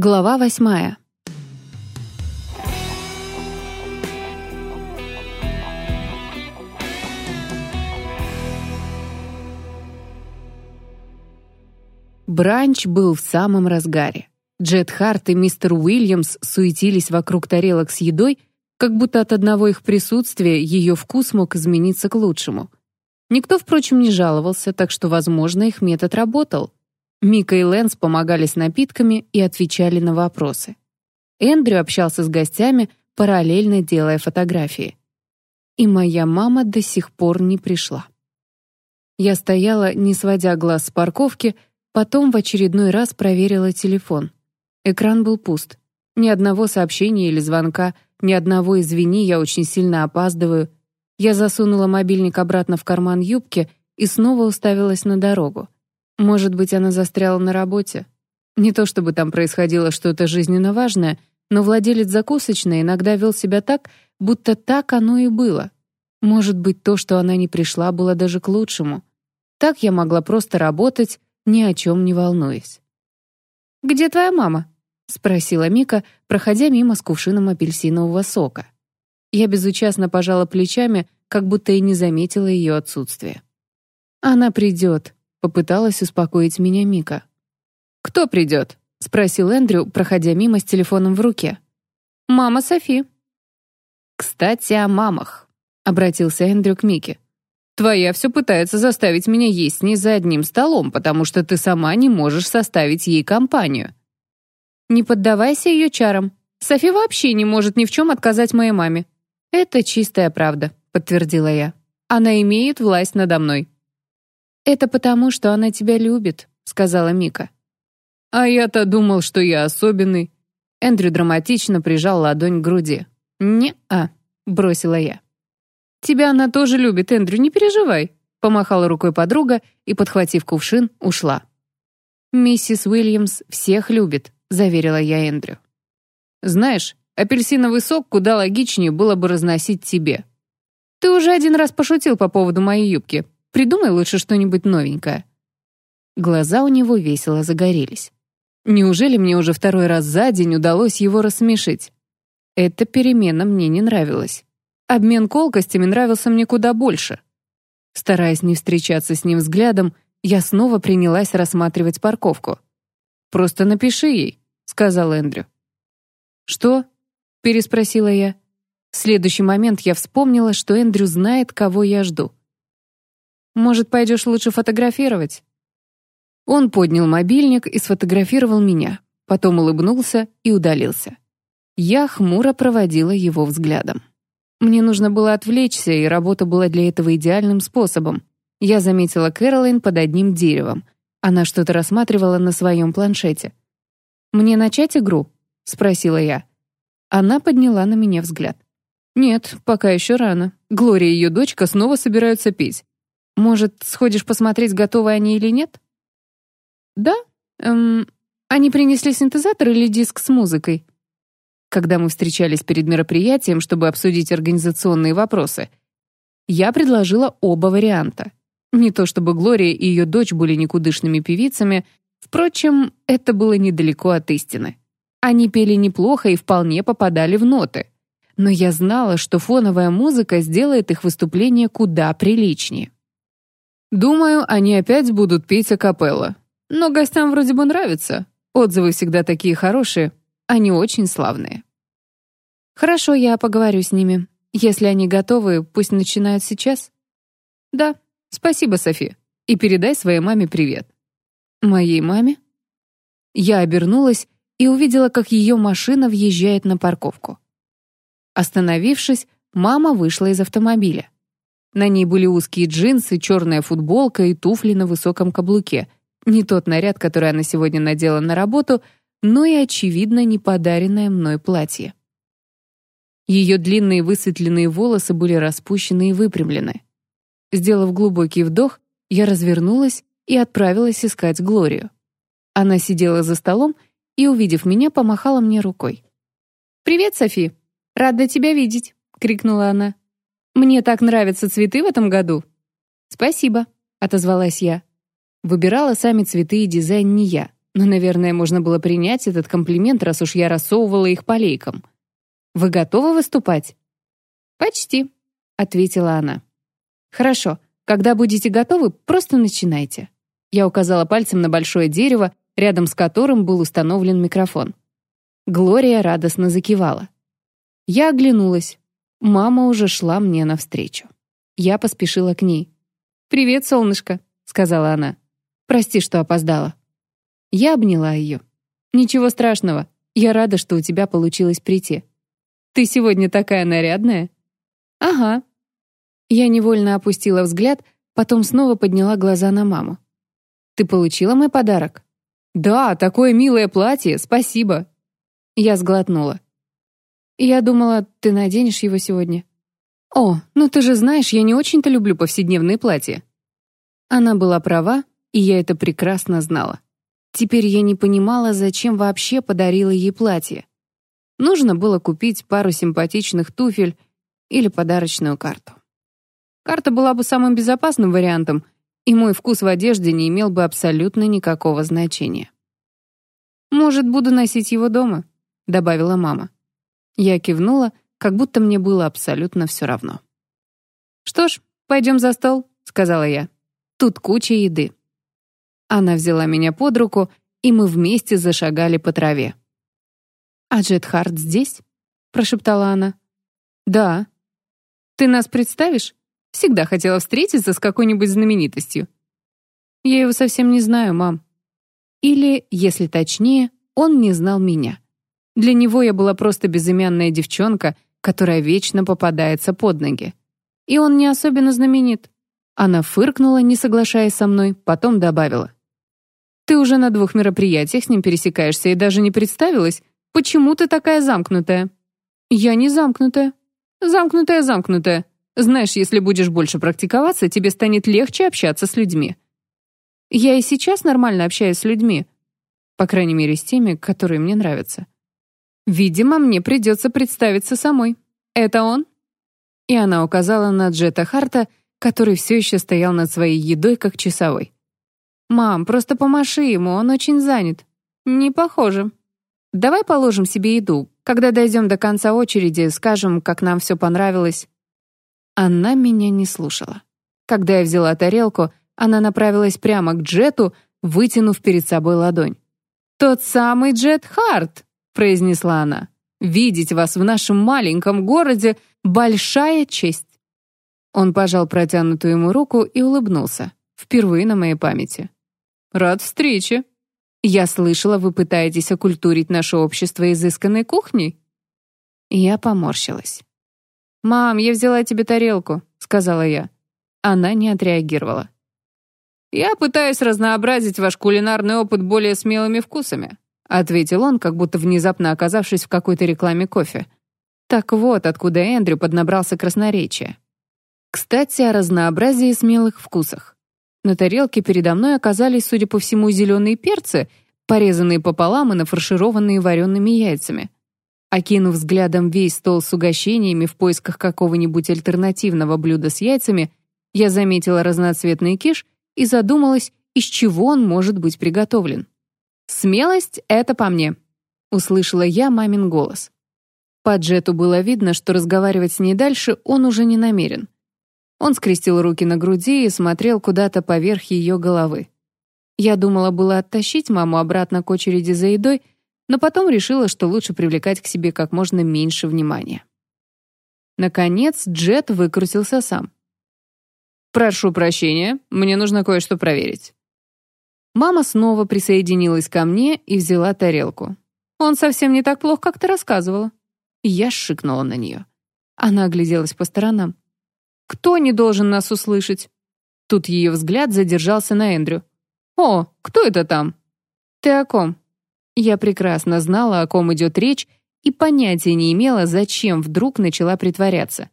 Глава восьмая. Бранч был в самом разгаре. Джет Харт и мистер Уильямс суетились вокруг тарелок с едой, как будто от одного их присутствия ее вкус мог измениться к лучшему. Никто, впрочем, не жаловался, так что, возможно, их метод работал. Мика и Лэнс помогали с напитками и отвечали на вопросы. Эндрю общался с гостями, параллельно делая фотографии. И моя мама до сих пор не пришла. Я стояла, не сводя глаз с парковки, потом в очередной раз проверила телефон. Экран был пуст. Ни одного сообщения или звонка, ни одного «извини, я очень сильно опаздываю». Я засунула мобильник обратно в карман юбки и снова уставилась на дорогу. Может быть, она застряла на работе? Не то чтобы там происходило что-то жизненно важное, но владелец закусочной иногда вел себя так, будто так оно и было. Может быть, то, что она не пришла, было даже к лучшему. Так я могла просто работать, ни о чем не волнуясь. «Где твоя мама?» — спросила Мика, проходя мимо с кувшином апельсинового сока. Я безучастно пожала плечами, как будто и не заметила ее отсутствия. «Она придет», — попыталась успокоить меня Мика. «Кто придет?» — спросил Эндрю, проходя мимо с телефоном в руке. «Мама Софи». «Кстати, о мамах», — обратился Эндрю к Мике. «Твоя все пытается заставить меня есть с ней за одним столом, потому что ты сама не можешь составить ей компанию». «Не поддавайся ее чарам. Софи вообще не может ни в чем отказать моей маме». «Это чистая правда», — подтвердила я. «Она имеет власть надо мной». «Это потому, что она тебя любит», — сказала Мика. «А я-то думал, что я особенный». Эндрю драматично прижал ладонь к груди. «Не-а», — бросила я. «Тебя она тоже любит, Эндрю, не переживай», — помахала рукой подруга и, подхватив кувшин, ушла. «Миссис Уильямс всех любит», — заверила я Эндрю. «Знаешь, апельсиновый сок куда логичнее было бы разносить тебе. Ты уже один раз пошутил по поводу моей юбки. Придумай лучше что-нибудь новенькое». Глаза у него весело загорелись. Неужели мне уже второй раз за день удалось его рассмешить? Эта перемена мне не нравилась. Обмен колкостями нравился мне куда больше. Стараясь не встречаться с ним взглядом, я снова принялась рассматривать парковку. «Просто напиши ей», — сказал Эндрю. «Что?» — переспросила я. В следующий момент я вспомнила, что Эндрю знает, кого я жду. «Может, пойдешь лучше фотографировать?» Он поднял мобильник и сфотографировал меня, потом улыбнулся и удалился. Я хмуро проводила его взглядом. Мне нужно было отвлечься, и работа была для этого идеальным способом. Я заметила Кэролайн под одним деревом. Она что-то рассматривала на своем планшете. «Мне начать игру?» — спросила я. Она подняла на меня взгляд. «Нет, пока еще рано. Глория и ее дочка снова собираются петь. Может, сходишь посмотреть, готовы они или нет?» «Да? Эм, они принесли синтезатор или диск с музыкой?» Когда мы встречались перед мероприятием, чтобы обсудить организационные вопросы, я предложила оба варианта. Не то чтобы Глория и ее дочь были никудышными певицами, впрочем, это было недалеко от истины. Они пели неплохо и вполне попадали в ноты. Но я знала, что фоновая музыка сделает их выступление куда приличнее. «Думаю, они опять будут петь акапелла», но гостям вроде бы нравится. Отзывы всегда такие хорошие. Они очень славные. Хорошо, я поговорю с ними. Если они готовы, пусть начинают сейчас. Да, спасибо, Софи. И передай своей маме привет. Моей маме? Я обернулась и увидела, как ее машина въезжает на парковку. Остановившись, мама вышла из автомобиля. На ней были узкие джинсы, черная футболка и туфли на высоком каблуке — не тот наряд, который она сегодня надела на работу, но и, очевидно, не подаренное мной платье. Ее длинные высветленные волосы были распущены и выпрямлены. Сделав глубокий вдох, я развернулась и отправилась искать Глорию. Она сидела за столом и, увидев меня, помахала мне рукой. «Привет, Софи! Рада тебя видеть!» — крикнула она. «Мне так нравятся цветы в этом году!» «Спасибо!» — отозвалась я. Выбирала сами цветы и дизайн не я, Но, наверное, можно было принять этот комплимент, раз уж я рассовывала их по лейкам. «Вы готовы выступать?» «Почти», — ответила она. «Хорошо. Когда будете готовы, просто начинайте». Я указала пальцем на большое дерево, рядом с которым был установлен микрофон. Глория радостно закивала. Я оглянулась. Мама уже шла мне навстречу. Я поспешила к ней. «Привет, солнышко», — сказала она. «Прости, что опоздала». Я обняла ее. «Ничего страшного. Я рада, что у тебя получилось прийти. Ты сегодня такая нарядная». «Ага». Я невольно опустила взгляд, потом снова подняла глаза на маму. «Ты получила мой подарок?» «Да, такое милое платье, спасибо». Я сглотнула. «Я думала, ты наденешь его сегодня». «О, ну ты же знаешь, я не очень-то люблю повседневные платья». Она была права, и я это прекрасно знала. Теперь я не понимала, зачем вообще подарила ей платье. Нужно было купить пару симпатичных туфель или подарочную карту. Карта была бы самым безопасным вариантом, и мой вкус в одежде не имел бы абсолютно никакого значения. «Может, буду носить его дома?» добавила мама. Я кивнула, как будто мне было абсолютно все равно. «Что ж, пойдем за стол», — сказала я. «Тут куча еды». Она взяла меня под руку, и мы вместе зашагали по траве. «А Джет Харт здесь?» — прошептала она. «Да». «Ты нас представишь? Всегда хотела встретиться с какой-нибудь знаменитостью». «Я его совсем не знаю, мам». Или, если точнее, он не знал меня. Для него я была просто безымянная девчонка, которая вечно попадается под ноги. И он не особенно знаменит. Она фыркнула, не соглашаясь со мной, потом добавила. «Ты уже на двух мероприятиях с ним пересекаешься и даже не представилась, почему ты такая замкнутая?» «Я не замкнутая. Замкнутая, замкнутая. Знаешь, если будешь больше практиковаться, тебе станет легче общаться с людьми». «Я и сейчас нормально общаюсь с людьми. По крайней мере, с теми, которые мне нравятся». Видимо, мне придется представиться самой. Это он?» И она указала на Джета Харта, который все еще стоял над своей едой, как часовой. «Мам, просто помаши ему, он очень занят». «Не похоже. Давай положим себе еду. Когда дойдем до конца очереди, скажем, как нам все понравилось». Она меня не слушала. Когда я взяла тарелку, она направилась прямо к Джету, вытянув перед собой ладонь. «Тот самый Джет Харт!» Произнесла она. «Видеть вас в нашем маленьком городе — большая честь». Он пожал протянутую ему руку и улыбнулся. Впервые на моей памяти. «Рад встрече». «Я слышала, вы пытаетесь окультурить наше общество изысканной кухней?» Я поморщилась. «Мам, я взяла тебе тарелку», — сказала я. Она не отреагировала. «Я пытаюсь разнообразить ваш кулинарный опыт более смелыми вкусами ответил он, как будто внезапно оказавшись в какой-то рекламе кофе. Так вот, откуда Эндрю поднабрался красноречия. Кстати, о разнообразии смелых вкусах. На тарелке передо мной оказались, судя по всему, зеленые перцы, порезанные пополам и нафаршированные вареными яйцами. Окинув взглядом весь стол с угощениями в поисках какого-нибудь альтернативного блюда с яйцами, я заметила разноцветный киш и задумалась, из чего он может быть приготовлен. «Смелость — это по мне», — услышала я мамин голос. По Джету было видно, что разговаривать с ней дальше он уже не намерен. Он скрестил руки на груди и смотрел куда-то поверх ее головы. Я думала было оттащить маму обратно к очереди за едой, но потом решила, что лучше привлекать к себе как можно меньше внимания. Наконец Джет выкрутился сам. «Прошу прощения, мне нужно кое-что проверить». Мама снова присоединилась ко мне и взяла тарелку. «Он совсем не так плох, как ты рассказывала». Я шикнула на нее. Она огляделась по сторонам. «Кто не должен нас услышать?» Тут ее взгляд задержался на Эндрю. «О, кто это там?» «Ты о ком?» Я прекрасно знала, о ком идет речь, и понятия не имела, зачем вдруг начала притворяться.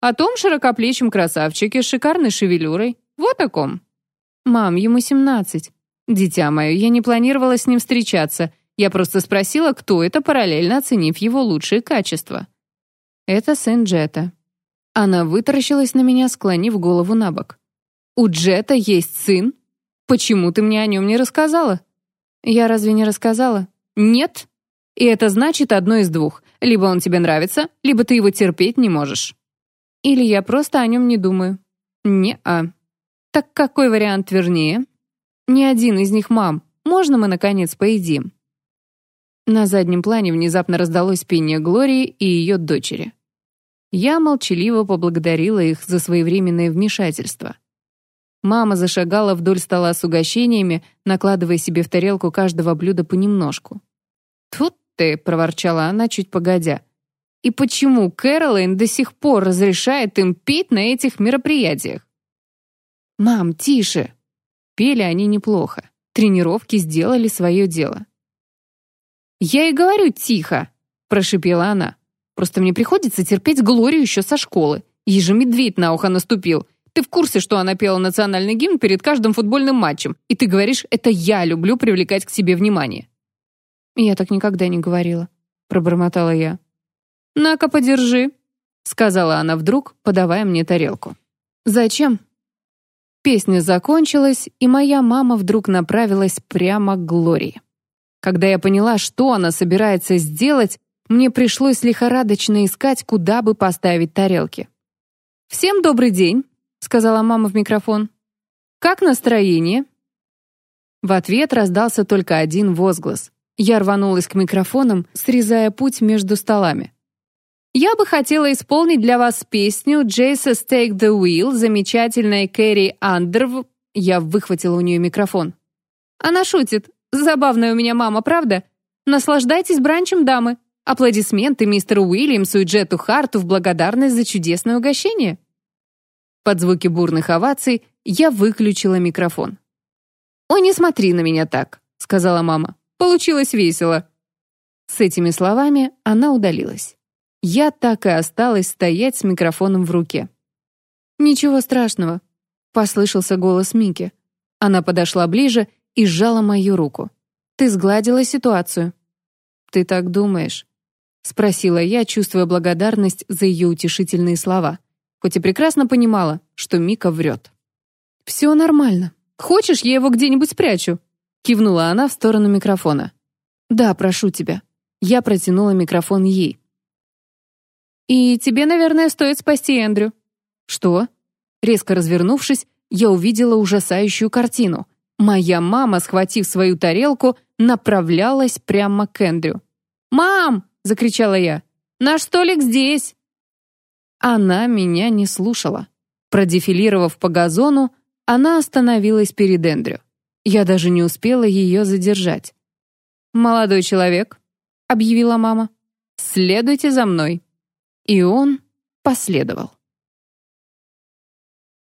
«О том широкоплечем красавчике с шикарной шевелюрой. Вот о ком». «Мам, ему семнадцать. «Дитя мое, я не планировала с ним встречаться. Я просто спросила, кто это, параллельно оценив его лучшие качества». «Это сын Джета». Она вытаращилась на меня, склонив голову на бок. «У Джета есть сын? Почему ты мне о нем не рассказала?» Я разве не рассказала? Нет. И это значит одно из двух. Либо он тебе нравится, либо ты его терпеть не можешь. Или я просто о нем не думаю. Не-а. Так какой вариант вернее? Ни один из них, мам. Можно мы, наконец, поедим? На заднем плане внезапно раздалось пение Глории и ее дочери. Я молчаливо поблагодарила их за своевременное вмешательство. Мама зашагала вдоль стола с угощениями, накладывая себе в тарелку каждого блюда понемножку. «Тут ты», — проворчала она чуть погодя. «И почему Кэролайн до сих пор разрешает им петь на этих мероприятиях?» «Мам, тише!» Пели они неплохо. Тренировки сделали свое дело. «Я и говорю тихо», — прошипела она. «Просто мне приходится терпеть Глорию еще со школы. Ей же медведь на ухо наступил. Ты в курсе, что она пела национальный гимн перед каждым футбольным матчем, и ты говоришь, это я люблю привлекать к себе внимание». «Я так никогда не говорила», — пробормотала я. «На-ка, подержи», — сказала она вдруг, подавая мне тарелку. «Зачем?» Песня закончилась, и моя мама вдруг направилась прямо к Глории. Когда я поняла, что она собирается сделать, мне пришлось лихорадочно искать, куда бы поставить тарелки. «Всем добрый день», — сказала мама в микрофон. «Как настроение?» В ответ раздался только один возглас. Я рванулась к микрофонам, срезая путь между столами. Я бы хотела исполнить для вас песню «Jesus Take the Wheel» замечательной Кэрри Андерв. Я выхватила у нее микрофон. Она шутит. Забавная у меня мама, правда? Наслаждайтесь бранчем, дамы. Аплодисменты мистеру Уильямсу и Джету Харту в благодарность за чудесное угощение. Под звуки бурных оваций я выключила микрофон. «Ой, не смотри на меня так», — сказала мама. «Получилось весело». С этими словами она удалилась. Я так и осталась стоять с микрофоном в руке. «Ничего страшного», — послышался голос Мики. Она подошла ближе и сжала мою руку. «Ты сгладила ситуацию». «Ты так думаешь?» — спросила я, чувствуя благодарность за ее утешительные слова, хоть и прекрасно понимала, что Мика врет. «Все нормально. Хочешь, я его где-нибудь спрячу?» — кивнула она в сторону микрофона. «Да, прошу тебя». Я протянула микрофон ей. И тебе, наверное, стоит спасти Эндрю». «Что?» Резко развернувшись, я увидела ужасающую картину. Моя мама, схватив свою тарелку, направлялась прямо к Эндрю. «Мам!» — закричала я. «Наш столик здесь!» Она меня не слушала. Продефилировав по газону, она остановилась перед Эндрю. Я даже не успела ее задержать. «Молодой человек», — объявила мама, — «следуйте за мной». И он последовал.